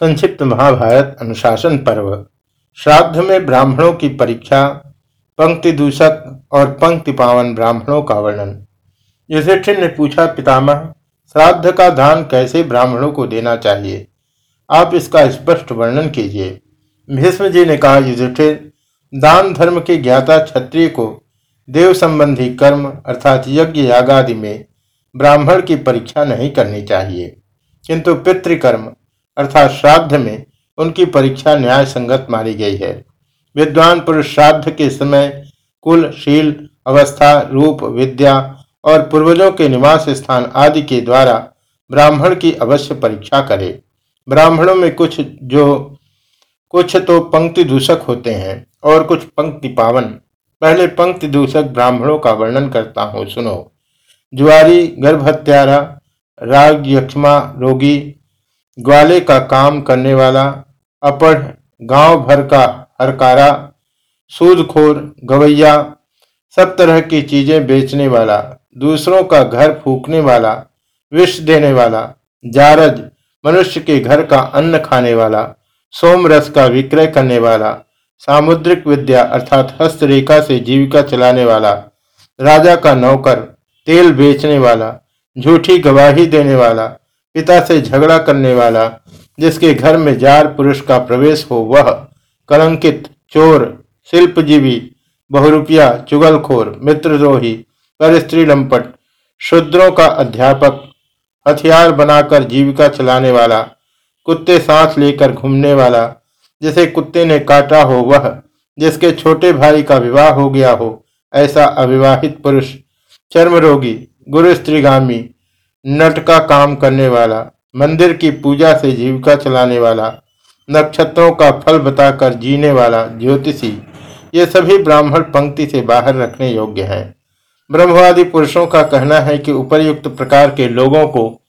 संक्षिप्त महाभारत अनुशासन पर्व। श्राद्ध में ब्राह्मणों की परीक्षा, पंक्ति दूषक और पंक्ति पावन ब्राह्मणों का वर्णन। युधिष्ठिर ने पूछा, पितामह, श्राद्ध का दान कैसे ब्राह्मणों को देना चाहिए? आप इसका स्पष्ट वर्णन कीजिए। भीष्म जी ने कहा, युधिष्ठिर, दान धर्म के ज्ञाता क्षत्रिय को देव संबंधी कर्म अर्थात यज्ञ यागादि में ब्राह्मण की परीक्षा नहीं करनी चाहिए। किंतु पितृकर्म अर्थात श्राद्ध में उनकी परीक्षा न्याय संगत मानी गई है। विद्वान पुरुष श्राद्ध के समय कुल, शील, अवस्था, रूप, विद्या और पूर्वजों के निवास स्थान आदि के द्वारा ब्राह्मण की अवश्य परीक्षा करे। ब्राह्मणों में कुछ जो, कुछ तो पंक्ति दूषक होते हैं और कुछ पंक्ति पावन। पहले पंक्ति दूषक ब्राह्मणों का वर्णन करता हूँ, सुनो। जुआरी गर्भहत्यारा, राग, यक्षमा, रोगी ग्वाले का काम करने वाला अपढ़ गाँव भर का हरकारा, सूदखोर, गवैया, सब तरह की चीज़ें बेचने वाला, दूसरों का घर फूकने वाला, विष देने वाला, जारज, मनुष्य के घर का अन्न खाने वाला सोम रस का विक्रय करने वाला, सामुद्रिक विद्या अर्थात हस्तरेखा से जीविका चलाने वाला, राजा का नौकर, तेल बेचने वाला, झूठी गवाही देने वाला पिता से झगड़ा करने वाला, जिसके घर में जार पुरुष का प्रवेश हो, वह कलंकित, चोर, शिल्पजीवी, बहुरुपिया, चुगलखोर, मित्रद्रोही, पर स्त्री लंपट, शूद्रों का अध्यापक, हथियार बनाकर जीविका चलाने वाला, कुत्ते सांस लेकर घूमने वाला, जिसे कुत्ते ने काटा हो, वह, जिसके छोटे भाई का विवाह हो गया हो, ऐसा अविवाहित पुरुष चर्म रोगी गुरु स्त्रीगामी नट का काम करने वाला, मंदिर की पूजा से जीविका चलाने वाला, नक्षत्रों का फल बताकर जीने वाला ज्योतिषी, ये सभी ब्राह्मण पंक्ति से बाहर रखने योग्य हैं। ब्रह्मवादी पुरुषों का कहना है कि उपर्युक्त प्रकार के लोगों को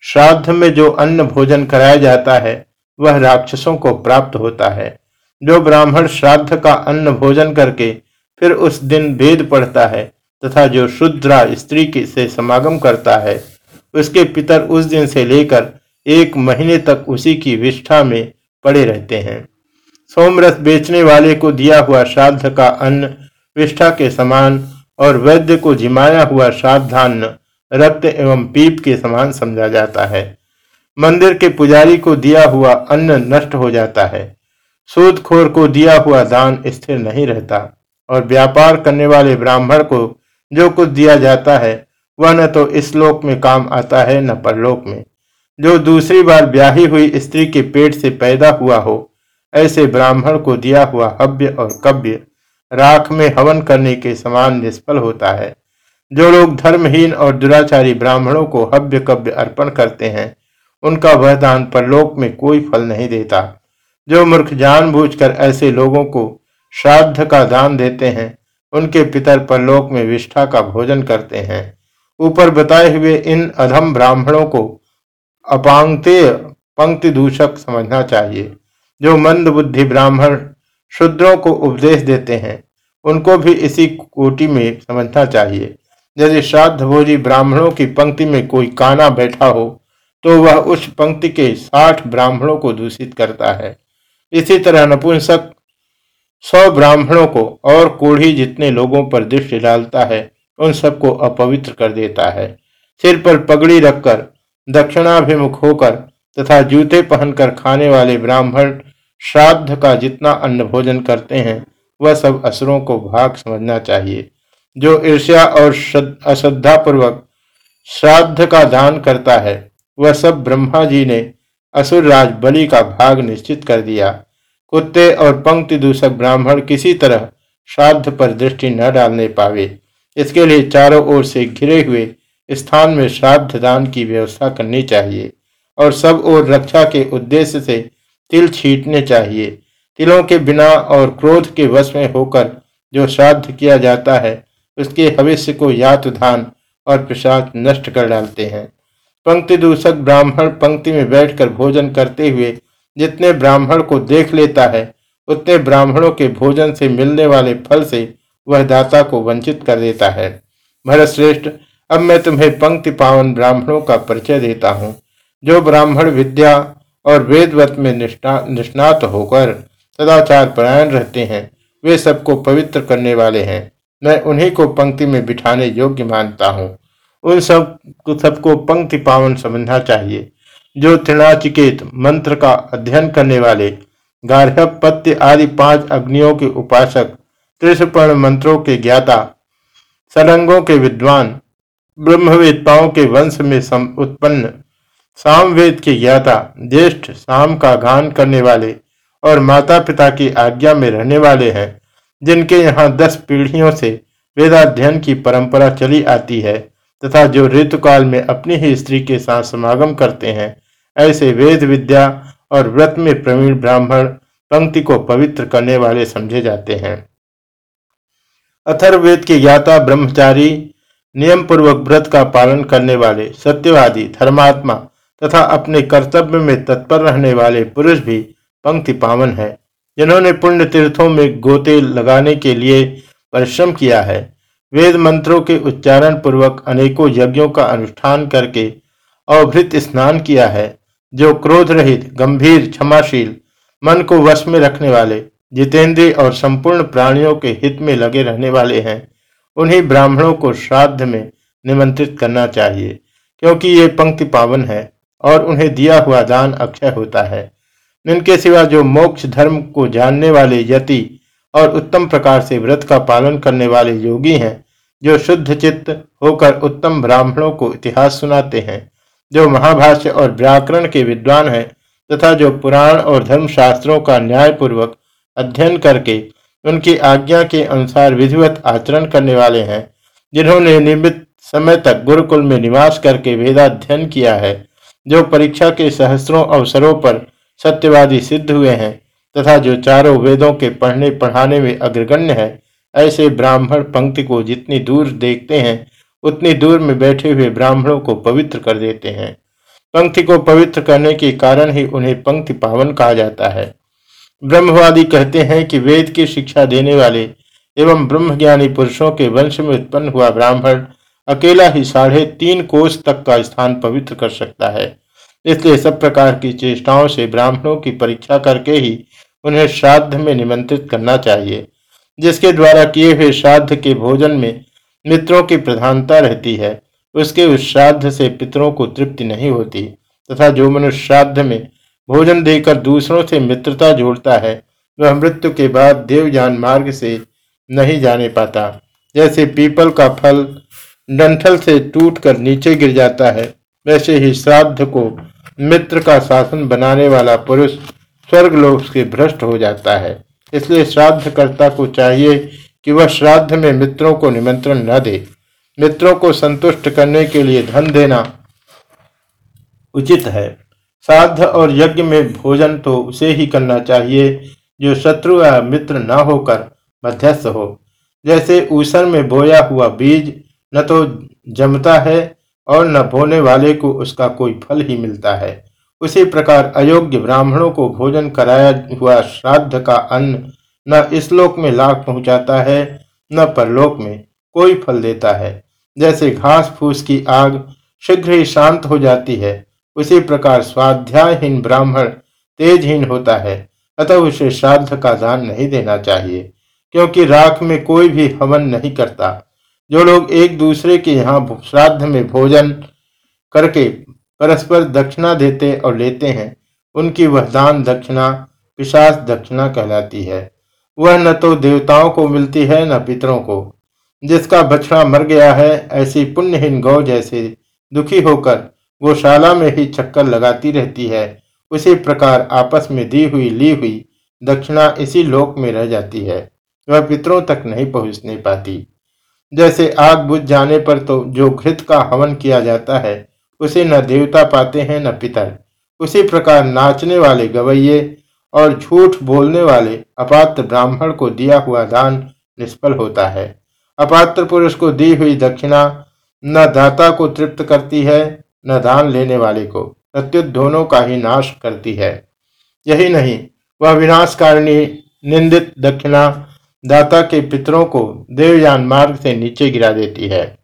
श्राद्ध में जो अन्न भोजन कराया जाता है, वह राक्षसों को प्राप्त होता है। जो ब्राह्मण श्राद्ध का अन्न भोजन करके फिर उस दिन वेद पढ़ता है तथा जो शुद्रा स्त्री के से समागम करता है उसके पितर उस दिन से लेकर एक महीने तक उसी की विष्ठा में पड़े रहते हैं। सोमरस बेचने वाले को दिया हुआ श्राद्ध का अन्न, विष्ठा के समान और वैद्य को जिमाया हुआ श्राद्धान्न, रक्त एवं पीप के समान समझा जाता है। मंदिर के पुजारी को दिया हुआ अन्न नष्ट हो जाता है। सूदखोर को दिया हुआ दान स्थिर नहीं रहता और व्यापार करने वाले ब्राह्मण को जो कुछ दिया जाता है वह न तो इस लोक में काम आता है न परलोक में। जो दूसरी बार ब्याही हुई स्त्री के पेट से पैदा हुआ हो, ऐसे ब्राह्मण को दिया हुआ हव्य और कव्य राख में हवन करने के समान निष्फल होता है। जो लोग धर्महीन और दुराचारी ब्राह्मणों को हव्य कव्य अर्पण करते हैं, उनका वह दान परलोक में कोई फल नहीं देता। जो मूर्ख जानबूझकर ऐसे लोगों को श्राद्ध का दान देते हैं, उनके पितर परलोक में विष्ठा का भोजन करते हैं। ऊपर बताए हुए इन अधम ब्राह्मणों को अपांगतेय पंक्ति दूषक समझना चाहिए। जो मंद बुद्धि ब्राह्मण शुद्रों को उपदेश देते हैं, उनको भी इसी कोटि में समझना चाहिए। यदि श्राद्ध भोजी ब्राह्मणों की पंक्ति में कोई काना बैठा हो तो वह उस पंक्ति के साठ ब्राह्मणों को दूषित करता है। इसी तरह नपुंसक सौ ब्राह्मणों को और कोढ़ी जितने लोगों पर दृष्टि डालता है उन सबको अपवित्र कर देता है। सिर पर पगड़ी रखकर, दक्षिणाभिमुख होकर तथा जूते पहनकर खाने वाले ब्राह्मण श्राद्ध का जितना अन्न भोजन करते हैं, वह सब असुरों को भाग समझना चाहिए। जो ईर्ष्या और अश्रद्धा पूर्वक श्राद्ध का दान करता है, वह सब ब्रह्मा जी ने असुर राज बलि का भाग निश्चित कर दिया। कुत्ते और पंक्ति दूषक ब्राह्मण किसी तरह श्राद्ध पर दृष्टि न डालने पावे। इसके लिए चारों ओर से घिरे हुए स्थान में श्राद्ध दान की व्यवस्था करनी चाहिए और सब ओर रक्षा के उद्देश्य से तिल छीटने चाहिए। तिलों के बिना और क्रोध के वश में होकर जो श्राद्ध किया जाता है, उसके भविष्य को यात धान और प्रसाद नष्ट कर डालते हैं। पंक्ति दूषक ब्राह्मण पंक्ति में बैठकर भोजन करते हुए जितने ब्राह्मण को देख लेता है, उतने ब्राह्मणों के भोजन से मिलने वाले फल से वह दाता को वंचित कर देता है। भरत श्रेष्ठ अब मैं तुम्हें पंक्ति पावन ब्राह्मणों का परिचय देता हूँ, जो ब्राह्मण विद्या और वेदवत में निष्णात होकर सदाचार परायण रहते हैं। वे सबको पवित्र करने वाले हैं। मैं उन्हीं को पंक्ति में बिठाने योग्य मानता हूँ। उन सब सबको पंक्ति पावन समझना चाहिए। जो त्रिनाचिकेत मंत्र का अध्ययन करने वाले गार्ह पत्य आदि पाँच अग्नियों के उपासक त्रिशपर्ण मंत्रों के ज्ञाता सरंगों के विद्वान ब्रह्मवेदताओं के वंश में उत्पन्न, सामवेद के ज्ञाता, ज्येष्ठ, साम का गान करने वाले और माता पिता की आज्ञा में रहने वाले हैं, जिनके यहाँ दस पीढ़ियों से वेदाध्ययन की परंपरा चली आती है तथा जो ऋतुकाल में अपनी ही स्त्री के साथ समागम करते हैं, ऐसे वेद विद्या और व्रत में प्रवीण ब्राह्मण पंक्ति को पवित्र करने वाले समझे जाते हैं। अथर्वेद के ज्ञाता, ब्रह्मचारी नियम पूर्वक व्रत का पालन करने वाले, सत्यवादी, धर्मात्मा तथा अपने कर्तव्य में तत्पर रहने वाले पुरुष भी पंक्ति पावन है। जिन्होंने पुण्य तीर्थों में गोते लगाने के लिए परिश्रम किया है। वेद मंत्रों के उच्चारण पूर्वक अनेकों यज्ञों का अनुष्ठान करके अवभृत स्नान किया है, जो क्रोध रहित, गंभीर, क्षमाशील, मन को वश में रखने वाले जितेंद्रीय और संपूर्ण प्राणियों के हित में लगे रहने वाले हैं, उन्हीं ब्राह्मणों को श्राद्ध में निमंत्रित करना चाहिए, क्योंकि ये पंक्ति पावन है और उन्हें दिया हुआ दान अक्षय होता है। इनके सिवा जो मोक्ष धर्म को जानने वाले यति और उत्तम प्रकार से व्रत का पालन करने वाले योगी हैं, जो शुद्ध चित्त होकर उत्तम ब्राह्मणों को इतिहास सुनाते हैं, जो महाभाष्य और व्याकरण के विद्वान हैं, तथा जो पुराण और धर्म शास्त्रों का न्यायपूर्वक अध्ययन करके उनकी आज्ञा के अनुसार विधिवत आचरण करने वाले हैं, जिन्होंने नियमित समय तक गुरुकुल में निवास करके वेदाध्ययन किया है, जो परीक्षा के सहस्रों अवसरों पर सत्यवादी सिद्ध हुए हैं, तथा जो चारों वेदों के पढ़ने पढ़ाने में अग्रगण्य है, ऐसे ब्राह्मण पंक्ति को जितनी दूर देखते हैं, उतनी दूर में बैठे हुए ब्राह्मणों को पवित्र कर देते हैं। पंक्ति को पवित्र करने के कारण ही उन्हें पंक्ति पावन कहा जाता है। ब्रह्मवादी कहते हैं कि वेद की शिक्षा देने वाले एवं ब्रह्मज्ञानी पुरुषों के वंश में उत्पन्न हुआ ब्राह्मण अकेला ही साढ़े तीन कोष तक का स्थान पवित्र कर सकता है। इसलिए सब प्रकार की चेष्टाओं से ब्राह्मणों की परीक्षा करके ही उन्हें श्राद्ध में निमंत्रित करना चाहिए, जिसके द्वारा किए हुए श्राद्ध के भोजन में मित्रों की प्रधानता रहती है। उसके उस श्राद्ध से पितरों को तृप्ति नहीं होती, तथा जो मनुष्य श्राद्ध में भोजन देकर दूसरों से मित्रता जोड़ता है, वह मृत्यु के बाद देवजान मार्ग से नहीं जाने पाता। जैसे पीपल का फल डंठल से टूटकर नीचे गिर जाता है, वैसे ही श्राद्ध को मित्र का शासन बनाने वाला पुरुष स्वर्ग लोक से भ्रष्ट हो जाता है। इसलिए श्राद्धकर्ता को चाहिए कि वह श्राद्ध में मित्रों को निमंत्रण न दे। मित्रों को संतुष्ट करने के लिए धन देना उचित है। श्राद्ध और यज्ञ में भोजन तो उसे ही करना चाहिए, जो शत्रु या मित्र न होकर मध्यस्थ हो। जैसे ऊसर में बोया हुआ बीज न तो जमता है और न बोने वाले को उसका कोई फल ही मिलता है। उसी प्रकार अयोग्य ब्राह्मणों को भोजन कराया हुआ श्राद्ध का अन्न न इस लोक में लाभ पहुंचाता है, न परलोक में कोई फल देता है। जैसे घास फूस की आग शीघ्र ही शांत हो जाती है उसी प्रकार स्वाध्यायहीन ब्राह्मण तेजहीन होता है। अतः उसे श्राद्ध का दान नहीं देना चाहिए, क्योंकि राख में कोई भी हवन नहीं करता। जो लोग एक दूसरे के यहाँ श्राद्ध में भोजन करके परस्पर दक्षिणा देते और लेते हैं, उनकी वह दान दक्षिणा, पिशाच दक्षिणा कहलाती है। वह न तो देवताओं को मिलती है, न पितरों को। जिसका बछड़ा मर गया है, ऐसी पुण्यहीन गौ जैसे दुखी होकर गौशाला में ही चक्कर लगाती रहती है। उसी प्रकार आपस में दी हुई, ली हुई दक्षिणा इसी लोक में रह जाती है। वह पितरों तक नहीं पहुँचने पाती। जैसे आग बुझ जाने पर तो जो घृत का हवन किया जाता है, उसे न देवता पाते हैं, न पितर। उसी प्रकार नाचने वाले गवैये और झूठ बोलने वाले अपात्र ब्राह्मण को दिया हुआ दान निष्फल होता है। अपात्र पुरुष को दी हुई दक्षिणा न दाता को तृप्त करती है न दान लेने वाले को प्रत्युत दोनों का ही नाश करती है। यही नहीं, वह विनाशकारिणी, निंदित दक्षिणा, दाता के पितरों को देवयान मार्ग से नीचे गिरा देती है।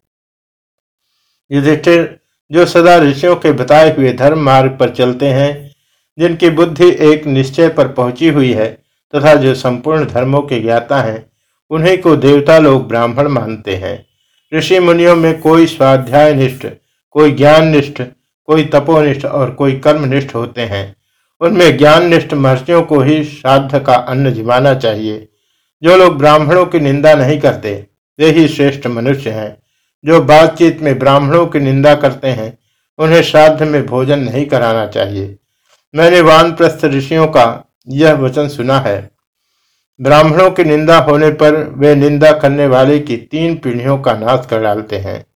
युधिष्ठिर, जो सदा ऋषियों के बताए हुए धर्म मार्ग पर चलते हैं, जिनकी बुद्धि एक निश्चय पर पहुँची हुई है, तथा जो संपूर्ण धर्मों के ज्ञाता हैं, उन्हीं को देवता लोग ब्राह्मण मानते हैं। ऋषि मुनियों में कोई स्वाध्याय निष्ठ कोई ज्ञान निष्ठ कोई तपोनिष्ठ और कोई कर्मनिष्ठ होते हैं। उनमें ज्ञान निष्ठ महर्षियों को ही श्राद्ध का अन्न जिमाना चाहिए। जो लोग ब्राह्मणों की निंदा नहीं करते, वे ही श्रेष्ठ मनुष्य हैं। जो बातचीत में ब्राह्मणों की निंदा करते हैं, उन्हें श्राद्ध में भोजन नहीं कराना चाहिए। मैंने वानप्रस्थ ऋषियों का यह वचन सुना है। ब्राह्मणों की निंदा होने पर वे निंदा करने वाले की तीन पीढ़ियों का नाश कर डालते हैं।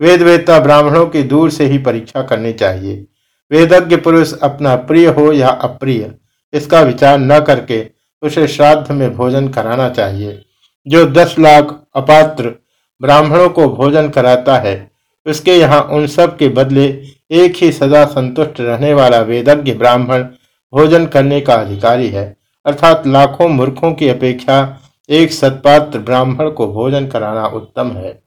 वेद वेदता ब्राह्मणों की दूर से ही परीक्षा करनी चाहिए। वेदज्ञ पुरुष अपना प्रिय हो या अप्रिय, इसका विचार न करके उसे श्राद्ध में भोजन कराना चाहिए। जो दस लाख अपात्र ब्राह्मणों को भोजन कराता है, उसके यहाँ उन सब के बदले एक ही सदा संतुष्ट रहने वाला वेदज्ञ ब्राह्मण भोजन करने का अधिकारी है। अर्थात लाखों मूर्खों की अपेक्षा एक सत्पात्र ब्राह्मण को भोजन कराना उत्तम है।